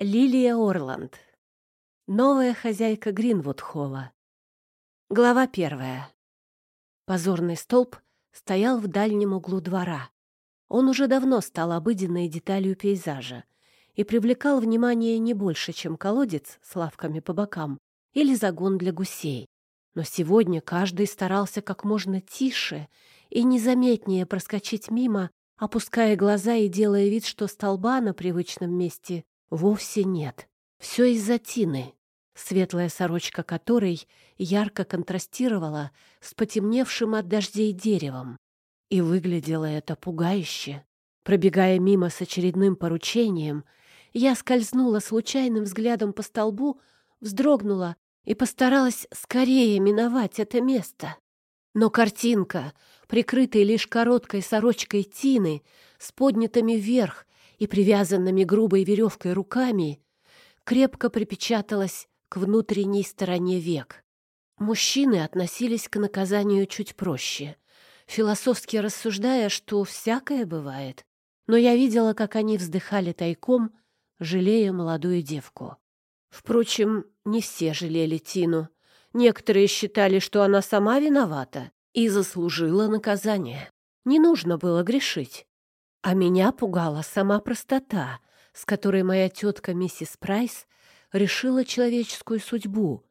Лилия Орланд. Новая хозяйка Гринвуд-холла. Глава первая. Позорный столб стоял в дальнем углу двора. Он уже давно стал обыденной деталью пейзажа и привлекал внимание не больше, чем колодец с лавками по бокам или загон для гусей. Но сегодня каждый старался как можно тише и незаметнее проскочить мимо, опуская глаза и делая вид, что столба на привычном месте Вовсе нет. Все из-за Тины, светлая сорочка которой ярко контрастировала с потемневшим от дождей деревом. И выглядело это пугающе. Пробегая мимо с очередным поручением, я скользнула случайным взглядом по столбу, вздрогнула и постаралась скорее миновать это место. Но картинка, прикрытая лишь короткой сорочкой Тины, с поднятыми вверх и привязанными грубой веревкой руками, крепко припечаталась к внутренней стороне век. Мужчины относились к наказанию чуть проще, философски рассуждая, что всякое бывает. Но я видела, как они вздыхали тайком, жалея молодую девку. Впрочем, не все жалели Тину. Некоторые считали, что она сама виновата и заслужила наказание. Не нужно было грешить. А меня пугала сама простота, с которой моя тетка миссис Прайс решила человеческую судьбу.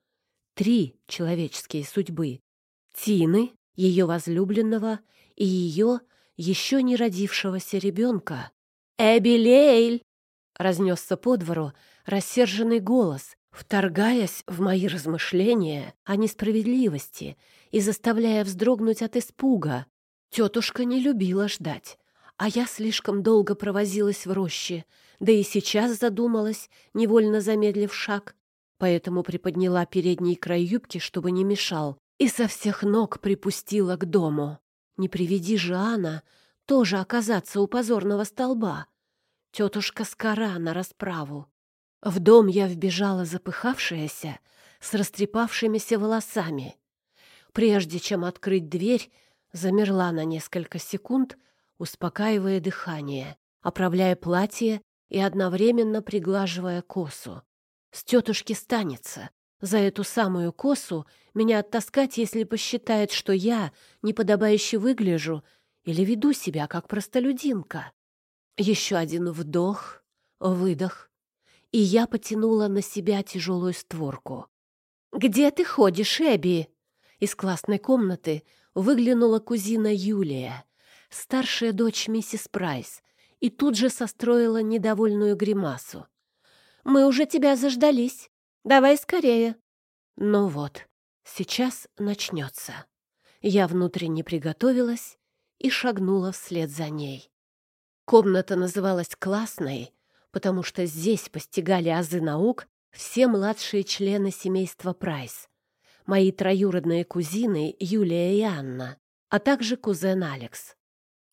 Три человеческие судьбы. Тины, ее возлюбленного и ее еще не родившегося ребенка. «Эбби разнесся по двору рассерженный голос, вторгаясь в мои размышления о несправедливости и заставляя вздрогнуть от испуга. Тетушка не любила ждать. А я слишком долго провозилась в роще, да и сейчас задумалась, невольно замедлив шаг. Поэтому приподняла передний край юбки, чтобы не мешал, и со всех ног припустила к дому. Не приведи же Анна тоже оказаться у позорного столба. Тетушка скора на расправу. В дом я вбежала запыхавшаяся, с растрепавшимися волосами. Прежде чем открыть дверь, замерла на несколько секунд, успокаивая дыхание, оправляя платье и одновременно приглаживая косу. С тетушки станется. За эту самую косу меня оттаскать, если посчитает, что я неподобающе выгляжу или веду себя как простолюдинка. Еще один вдох, выдох, и я потянула на себя тяжелую створку. «Где ты ходишь, Эбби?» Из классной комнаты выглянула кузина Юлия старшая дочь миссис Прайс, и тут же состроила недовольную гримасу. «Мы уже тебя заждались. Давай скорее». Ну вот, сейчас начнется. Я внутренне приготовилась и шагнула вслед за ней. Комната называлась классной, потому что здесь постигали азы наук все младшие члены семейства Прайс, мои троюродные кузины Юлия и Анна, а также кузен Алекс.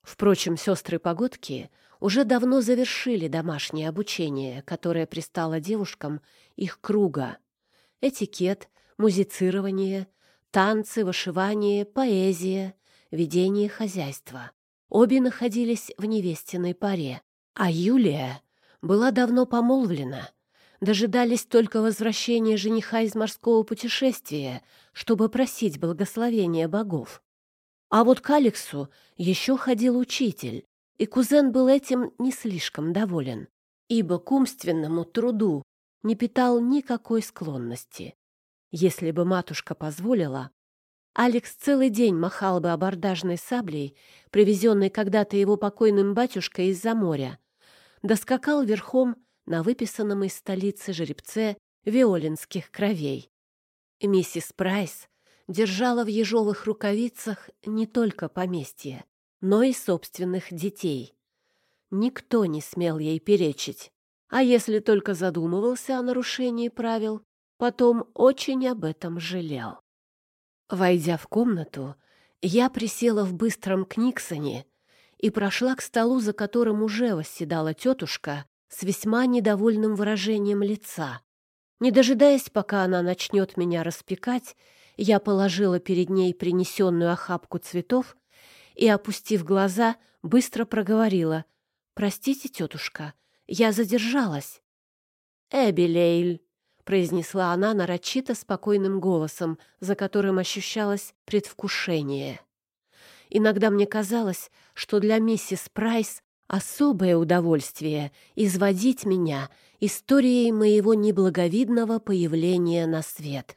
Впрочем, сестры-погодки уже давно завершили домашнее обучение, которое пристало девушкам их круга. Этикет, музицирование, танцы, вышивание, поэзия, ведение хозяйства. Обе находились в невестиной паре, а Юлия была давно помолвлена. Дожидались только возвращения жениха из морского путешествия, чтобы просить благословения богов. А вот к Алексу еще ходил учитель, и кузен был этим не слишком доволен, ибо к умственному труду не питал никакой склонности. Если бы матушка позволила, Алекс целый день махал бы абордажной саблей, привезенной когда-то его покойным батюшкой из-за моря, доскакал верхом на выписанном из столицы жеребце виолинских кровей. Миссис Прайс держала в ежовых рукавицах не только поместье, но и собственных детей. Никто не смел ей перечить. А если только задумывался о нарушении правил, потом очень об этом жалел. Войдя в комнату, я присела в быстром книгсоне и прошла к столу, за которым уже восседала тетушка с весьма недовольным выражением лица. Не дожидаясь, пока она начнет меня распекать, я положила перед ней принесенную охапку цветов и, опустив глаза, быстро проговорила. «Простите, тетушка, я задержалась». Эбилейль, произнесла она нарочито спокойным голосом, за которым ощущалось предвкушение. Иногда мне казалось, что для миссис Прайс особое удовольствие изводить меня историей моего неблаговидного появления на свет.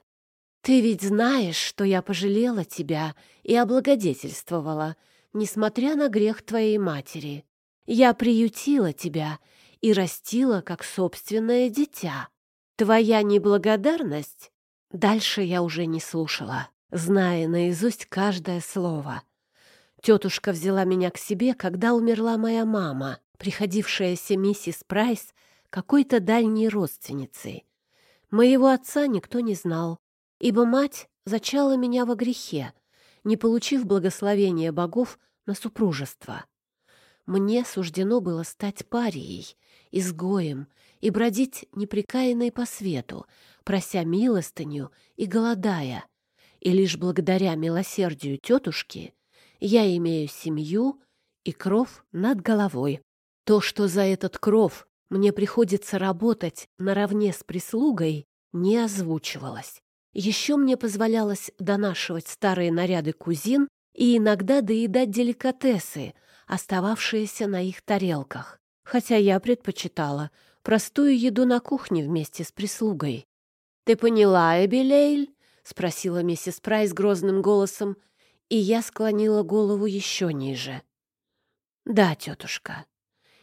Ты ведь знаешь, что я пожалела тебя и облагодетельствовала, несмотря на грех твоей матери. Я приютила тебя и растила как собственное дитя. Твоя неблагодарность? Дальше я уже не слушала, зная наизусть каждое слово. Тетушка взяла меня к себе, когда умерла моя мама, приходившаяся миссис Прайс какой-то дальней родственницей. Моего отца никто не знал, ибо мать зачала меня во грехе, не получив благословения богов на супружество. Мне суждено было стать парией, изгоем и бродить неприкаянной по свету, прося милостыню и голодая. И лишь благодаря милосердию тетушки я имею семью и кров над головой. То, что за этот кров мне приходится работать наравне с прислугой, не озвучивалось. Еще мне позволялось донашивать старые наряды кузин и иногда доедать деликатесы, остававшиеся на их тарелках, хотя я предпочитала простую еду на кухне вместе с прислугой. «Ты поняла, Эбилейль?» — спросила миссис Прайс грозным голосом, и я склонила голову еще ниже. «Да, тетушка».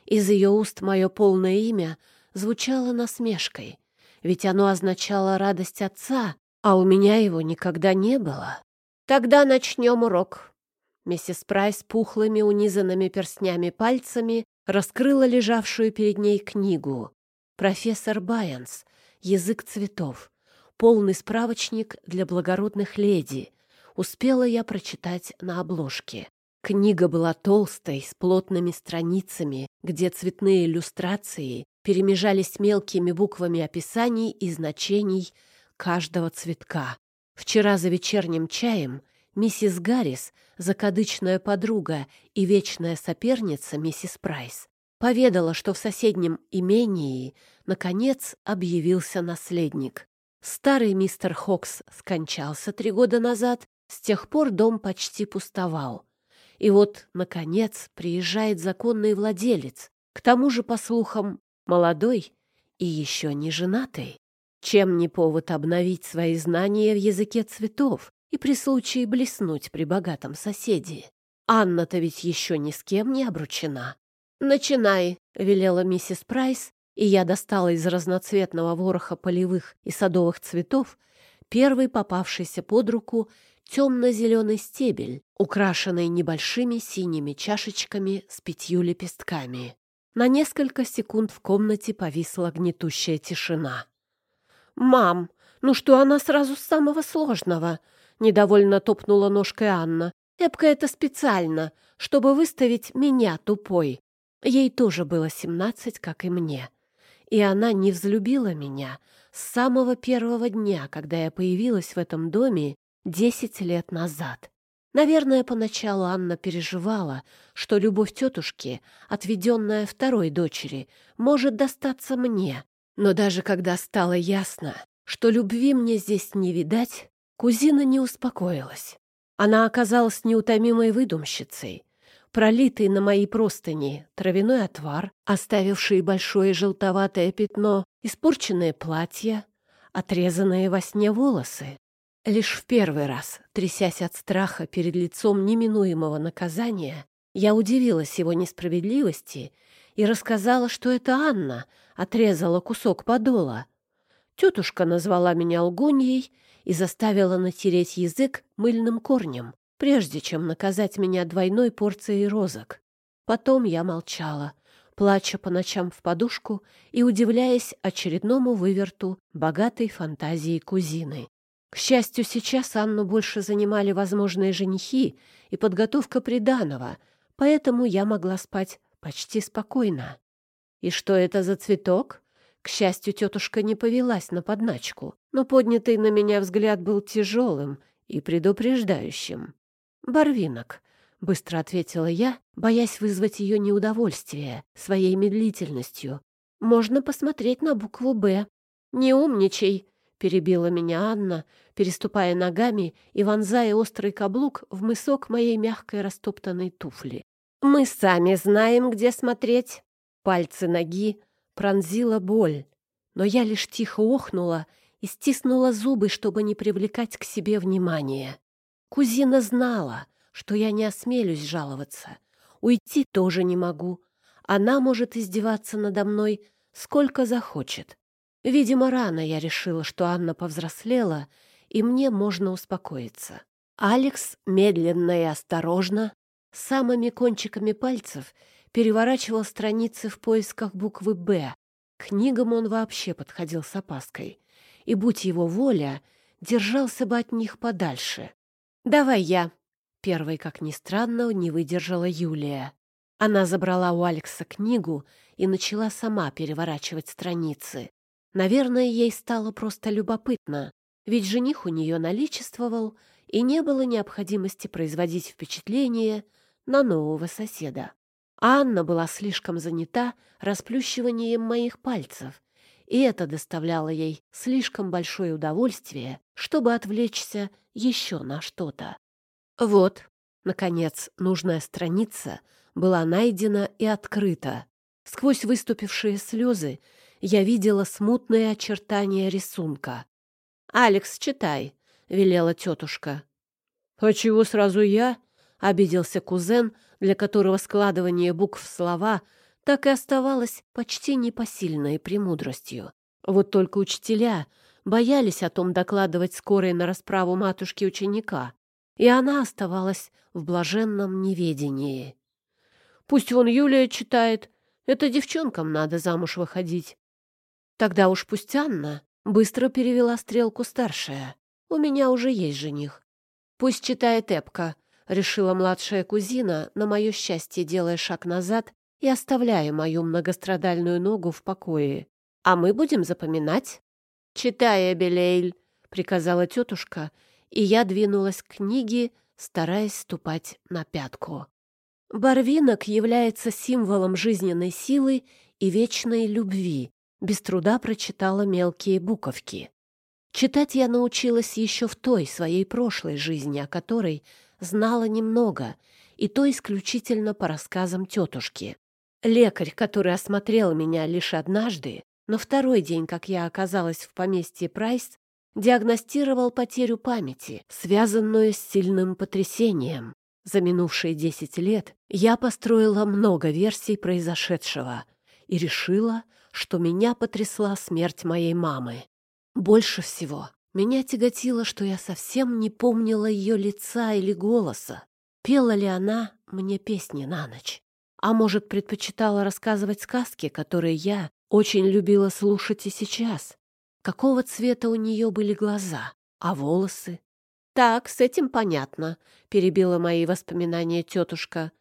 Из ее уст мое полное имя звучало насмешкой, ведь оно означало радость отца, а у меня его никогда не было. «Тогда начнем урок». Миссис Прайс пухлыми унизанными перстнями пальцами раскрыла лежавшую перед ней книгу. «Профессор Байенс. Язык цветов. Полный справочник для благородных леди», успела я прочитать на обложке. Книга была толстой, с плотными страницами, где цветные иллюстрации перемежались мелкими буквами описаний и значений каждого цветка. Вчера за вечерним чаем миссис Гаррис, закадычная подруга и вечная соперница миссис Прайс, поведала, что в соседнем имении, наконец, объявился наследник. Старый мистер Хокс скончался три года назад, с тех пор дом почти пустовал. И вот, наконец, приезжает законный владелец, к тому же, по слухам, молодой и еще не женатый. Чем не повод обновить свои знания в языке цветов и при случае блеснуть при богатом соседе? Анна-то ведь еще ни с кем не обручена. «Начинай», — велела миссис Прайс, и я достала из разноцветного вороха полевых и садовых цветов первый попавшийся под руку темно-зеленый стебель, украшенный небольшими синими чашечками с пятью лепестками. На несколько секунд в комнате повисла гнетущая тишина. «Мам, ну что она сразу с самого сложного?» — недовольно топнула ножкой Анна. «Эпка это специально, чтобы выставить меня тупой. Ей тоже было семнадцать, как и мне. И она не взлюбила меня с самого первого дня, когда я появилась в этом доме десять лет назад. Наверное, поначалу Анна переживала, что любовь тетушки, отведенная второй дочери, может достаться мне. Но даже когда стало ясно, что любви мне здесь не видать, кузина не успокоилась. Она оказалась неутомимой выдумщицей, пролитый на мои простыни травяной отвар, оставивший большое желтоватое пятно, испорченное платье, отрезанные во сне волосы. Лишь в первый раз, трясясь от страха перед лицом неминуемого наказания, я удивилась его несправедливости и рассказала, что это Анна отрезала кусок подола. Тетушка назвала меня лгуньей и заставила натереть язык мыльным корнем, прежде чем наказать меня двойной порцией розок. Потом я молчала, плача по ночам в подушку и удивляясь очередному выверту богатой фантазии кузины. К счастью, сейчас Анну больше занимали возможные женихи и подготовка приданого, поэтому я могла спать почти спокойно. И что это за цветок? К счастью, тетушка не повелась на подначку, но поднятый на меня взгляд был тяжелым и предупреждающим. «Барвинок», — быстро ответила я, боясь вызвать ее неудовольствие своей медлительностью. можно посмотреть на букву «Б». «Не умничай», — перебила меня Анна, переступая ногами и вонзая острый каблук в мысок моей мягкой растоптанной туфли. «Мы сами знаем, где смотреть». Пальцы ноги пронзила боль, но я лишь тихо охнула и стиснула зубы, чтобы не привлекать к себе внимания. Кузина знала, что я не осмелюсь жаловаться. Уйти тоже не могу. Она может издеваться надо мной сколько захочет. Видимо, рано я решила, что Анна повзрослела, и мне можно успокоиться. Алекс медленно и осторожно, самыми кончиками пальцев, переворачивал страницы в поисках буквы «Б». К книгам он вообще подходил с опаской. И, будь его воля, держался бы от них подальше. «Давай я!» Первой, как ни странно, не выдержала Юлия. Она забрала у Алекса книгу и начала сама переворачивать страницы. Наверное, ей стало просто любопытно, ведь жених у нее наличествовал, и не было необходимости производить впечатление на нового соседа. Анна была слишком занята расплющиванием моих пальцев, и это доставляло ей слишком большое удовольствие, чтобы отвлечься еще на что-то. Вот, наконец, нужная страница была найдена и открыта. Сквозь выступившие слезы я видела смутные очертания рисунка. «Алекс, читай», — велела тетушка. «А чего сразу я?» — обиделся кузен, для которого складывание букв в слова так и оставалось почти непосильной премудростью. Вот только учителя боялись о том докладывать скорой на расправу матушки ученика, и она оставалась в блаженном неведении. «Пусть вон Юлия читает, это девчонкам надо замуж выходить. Тогда уж пусть Анна быстро перевела стрелку старшая. У меня уже есть жених. Пусть читает Эпка, решила младшая кузина, на мое счастье делая шаг назад и оставляя мою многострадальную ногу в покое. А мы будем запоминать. Читай, Эбелейль, приказала тетушка, и я двинулась к книге, стараясь ступать на пятку. Барвинок является символом жизненной силы и вечной любви, без труда прочитала мелкие буковки. Читать я научилась еще в той своей прошлой жизни, о которой знала немного, и то исключительно по рассказам тетушки. Лекарь, который осмотрел меня лишь однажды, но второй день, как я оказалась в поместье Прайс, диагностировал потерю памяти, связанную с сильным потрясением. За минувшие десять лет я построила много версий произошедшего и решила, что меня потрясла смерть моей мамы. Больше всего меня тяготило, что я совсем не помнила ее лица или голоса. Пела ли она мне песни на ночь? А может, предпочитала рассказывать сказки, которые я очень любила слушать и сейчас? Какого цвета у нее были глаза, а волосы? «Так, с этим понятно», — перебила мои воспоминания тетушка.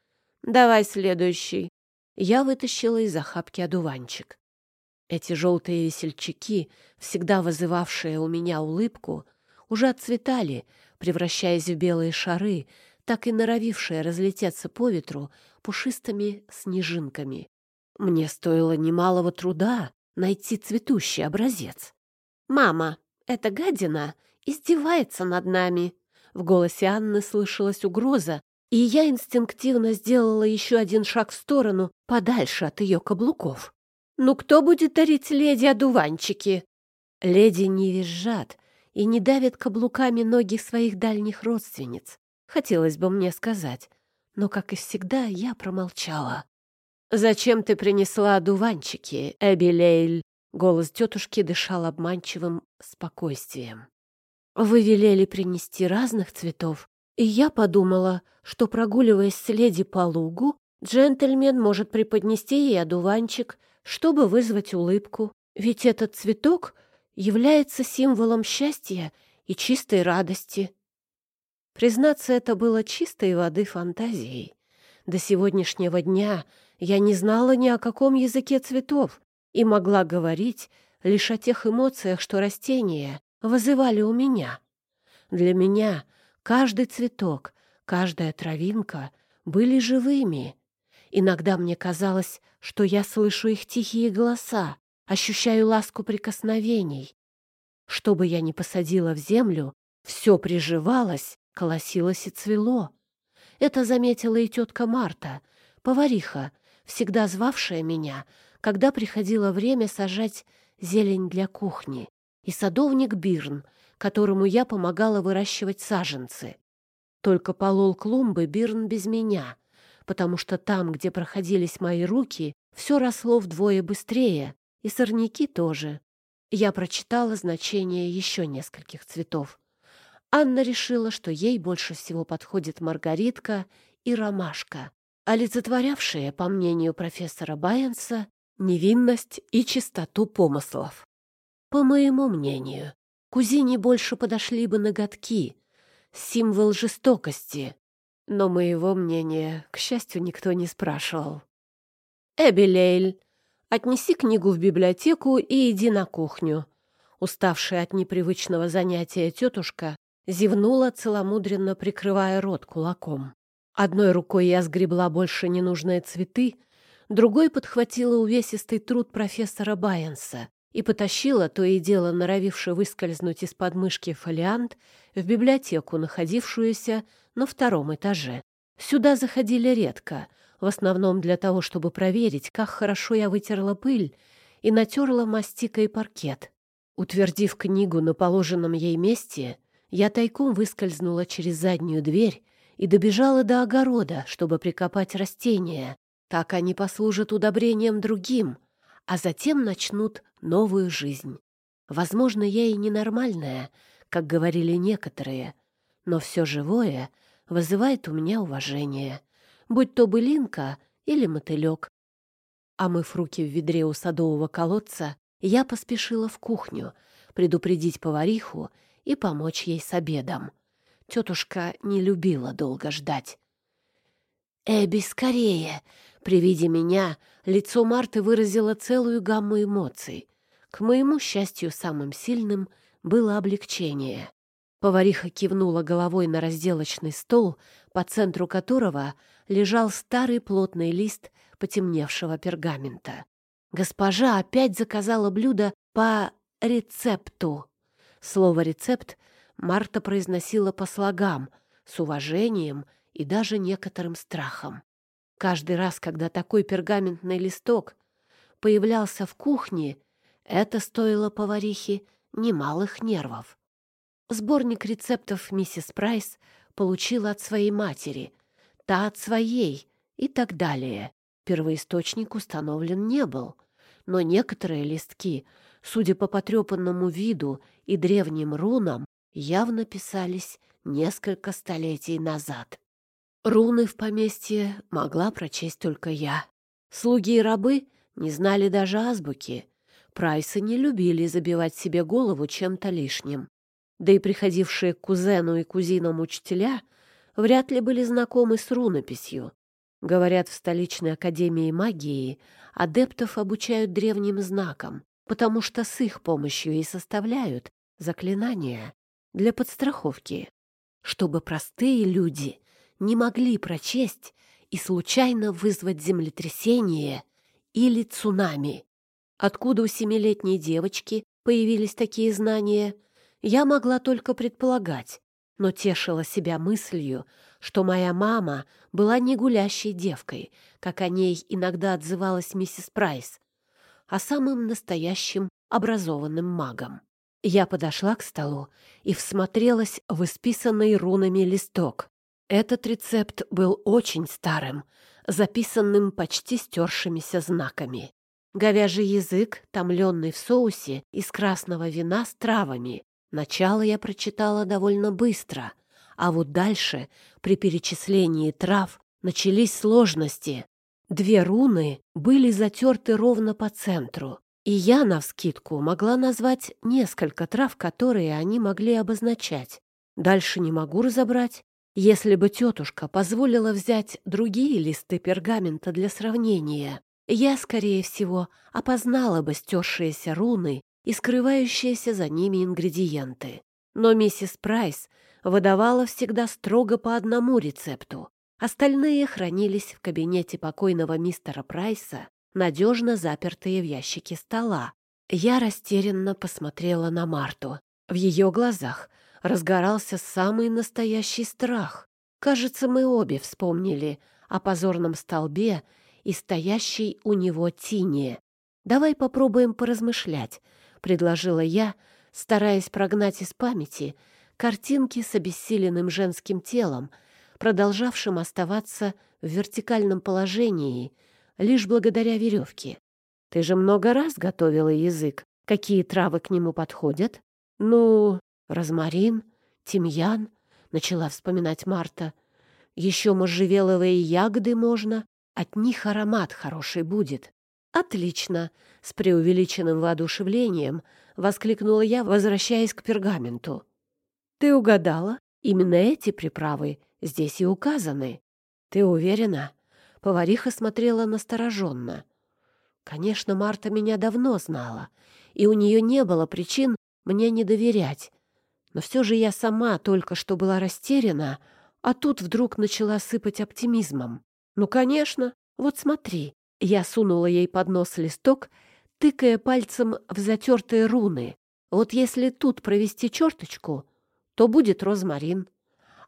«Давай следующий». Я вытащила из охапки одуванчик. Эти желтые весельчаки, всегда вызывавшие у меня улыбку, уже отцветали, превращаясь в белые шары, так и норовившие разлететься по ветру пушистыми снежинками. Мне стоило немалого труда найти цветущий образец. «Мама, эта гадина издевается над нами!» В голосе Анны слышалась угроза, и я инстинктивно сделала еще один шаг в сторону, подальше от ее каблуков. Ну кто будет дарить леди одуванчики? Леди не визжат и не давят каблуками ноги своих дальних родственниц. Хотелось бы мне сказать, но, как и всегда, я промолчала. «Зачем ты принесла одуванчики, Эбилейль?» Голос тетушки дышал обманчивым спокойствием. «Вы велели принести разных цветов, и я подумала, что, прогуливаясь с леди по лугу, джентльмен может преподнести ей одуванчик, чтобы вызвать улыбку. Ведь этот цветок является символом счастья и чистой радости. Признаться, это было чистой воды фантазией. До сегодняшнего дня я не знала ни о каком языке цветов и могла говорить лишь о тех эмоциях, что растения вызывали у меня. Для меня каждый цветок, каждая травинка были живыми, Иногда мне казалось, что я слышу их тихие голоса, ощущаю ласку прикосновений. Что бы я ни посадила в землю, все приживалось, колосилось и цвело. Это заметила и тетка Марта, повариха, всегда звавшая меня, когда приходило время сажать зелень для кухни, и садовник Бирн, которому я помогала выращивать саженцы. Только полол клумбы Бирн без меня, потому что там, где проходились мои руки, все росло вдвое быстрее, и сорняки тоже. Я прочитала значение еще нескольких цветов. Анна решила, что ей больше всего подходит маргаритка и ромашка, олицетворявшие, по мнению профессора Байенса, невинность и чистоту помыслов. По моему мнению, кузине больше подошли бы ноготки, символ жестокости, но моего мнения, к счастью, никто не спрашивал. «Эбелейль, отнеси книгу в библиотеку и иди на кухню». Уставшая от непривычного занятия тетушка зевнула, целомудренно прикрывая рот кулаком. Одной рукой я сгребла больше ненужные цветы, другой подхватила увесистый труд профессора Байенса и потащила, то и дело норовивший выскользнуть из подмышки фолиант, в библиотеку, находившуюся на втором этаже. Сюда заходили редко, в основном для того, чтобы проверить, как хорошо я вытерла пыль и натерла мастикой паркет. Утвердив книгу на положенном ей месте, я тайком выскользнула через заднюю дверь и добежала до огорода, чтобы прикопать растения. Так они послужат удобрением другим, а затем начнут новую жизнь. Возможно, я и ненормальная, как говорили некоторые, но все живое вызывает у меня уважение, будь то былинка или мотылек. Омыв руки в ведре у садового колодца, я поспешила в кухню предупредить повариху и помочь ей с обедом. Тетушка не любила долго ждать. «Эбби, скорее!» При виде меня лицо Марты выразило целую гамму эмоций. К моему счастью, самым сильным было облегчение. Повариха кивнула головой на разделочный стол, по центру которого лежал старый плотный лист потемневшего пергамента. Госпожа опять заказала блюдо по рецепту. Слово «рецепт» Марта произносила по слогам, с уважением и даже некоторым страхом. Каждый раз, когда такой пергаментный листок появлялся в кухне, это стоило поварихе немалых нервов. Сборник рецептов миссис Прайс получила от своей матери, та от своей и так далее. Первоисточник установлен не был, но некоторые листки — судя по потрепанному виду и древним рунам, явно писались несколько столетий назад. Руны в поместье могла прочесть только я. Слуги и рабы не знали даже азбуки. Прайсы не любили забивать себе голову чем-то лишним. Да и приходившие к кузену и кузинам учителя вряд ли были знакомы с рунописью. Говорят, в столичной академии магии адептов обучают древним знакам, потому что с их помощью и составляют заклинания для подстраховки, чтобы простые люди не могли прочесть и случайно вызвать землетрясение или цунами. Откуда у семилетней девочки появились такие знания, я могла только предполагать, но тешила себя мыслью, что моя мама была не гулящей девкой, как о ней иногда отзывалась миссис Прайс, а самым настоящим образованным магом. Я подошла к столу и всмотрелась в исписанный рунами листок. Этот рецепт был очень старым, записанным почти стершимися знаками. Говяжий язык, томленный в соусе из красного вина с травами. Начало я прочитала довольно быстро, а вот дальше, при перечислении трав, начались сложности. Две руны были затерты ровно по центру, и я, навскидку, могла назвать несколько трав, которые они могли обозначать. Дальше не могу разобрать. Если бы тетушка позволила взять другие листы пергамента для сравнения, я, скорее всего, опознала бы стершиеся руны и скрывающиеся за ними ингредиенты. Но миссис Прайс выдавала всегда строго по одному рецепту, Остальные хранились в кабинете покойного мистера Прайса, надежно запертые в ящике стола. Я растерянно посмотрела на Марту. В ее глазах разгорался самый настоящий страх. Кажется, мы обе вспомнили о позорном столбе и стоящей у него тине. «Давай попробуем поразмышлять», — предложила я, стараясь прогнать из памяти картинки с обессиленным женским телом, продолжавшим оставаться в вертикальном положении лишь благодаря веревке. «Ты же много раз готовила язык. Какие травы к нему подходят?» «Ну, розмарин, тимьян», — начала вспоминать Марта. «Еще можжевеловые ягоды можно. От них аромат хороший будет». «Отлично!» — с преувеличенным воодушевлением воскликнула я, возвращаясь к пергаменту. «Ты угадала? Именно эти приправы здесь и указаны. Ты уверена?» Повариха смотрела настороженно. Конечно, Марта меня давно знала, и у нее не было причин мне не доверять. Но все же я сама только что была растеряна, а тут вдруг начала сыпать оптимизмом. «Ну, конечно, вот смотри». Я сунула ей под нос листок, тыкая пальцем в затертые руны. Вот если тут провести черточку, то будет розмарин.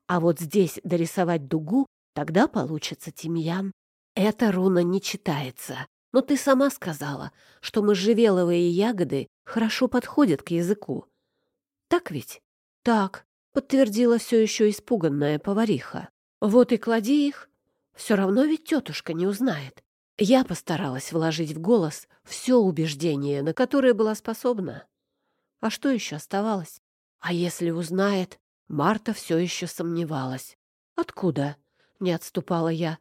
А вот здесь дорисовать дугу, тогда получится тимьян. Эта руна не читается. Но ты сама сказала, что можжевеловые ягоды хорошо подходят к языку. Так ведь? Так, подтвердила все еще испуганная повариха. Вот и клади их. Все равно ведь тетушка не узнает. Я постаралась вложить в голос все убеждение, на которое была способна. А что еще оставалось? А если узнает? Марта все еще сомневалась. «Откуда?» — не отступала я.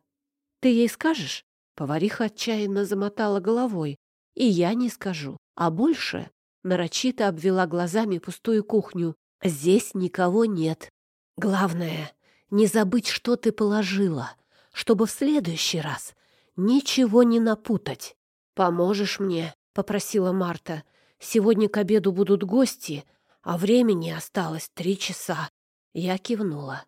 «Ты ей скажешь?» Повариха отчаянно замотала головой. «И я не скажу. А больше нарочито обвела глазами пустую кухню. Здесь никого нет. Главное, не забыть, что ты положила, чтобы в следующий раз ничего не напутать. Поможешь мне?» — попросила Марта. «Сегодня к обеду будут гости, а времени осталось три часа». Я кивнула.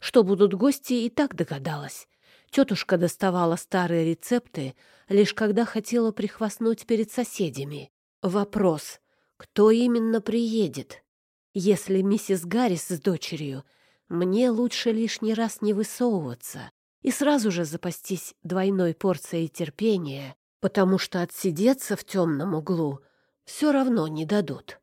Что будут гости, и так догадалась. Тетушка доставала старые рецепты, лишь когда хотела прихвастнуть перед соседями. Вопрос, кто именно приедет? Если миссис Гаррис с дочерью, мне лучше лишний раз не высовываться и сразу же запастись двойной порцией терпения, потому что отсидеться в темном углу все равно не дадут.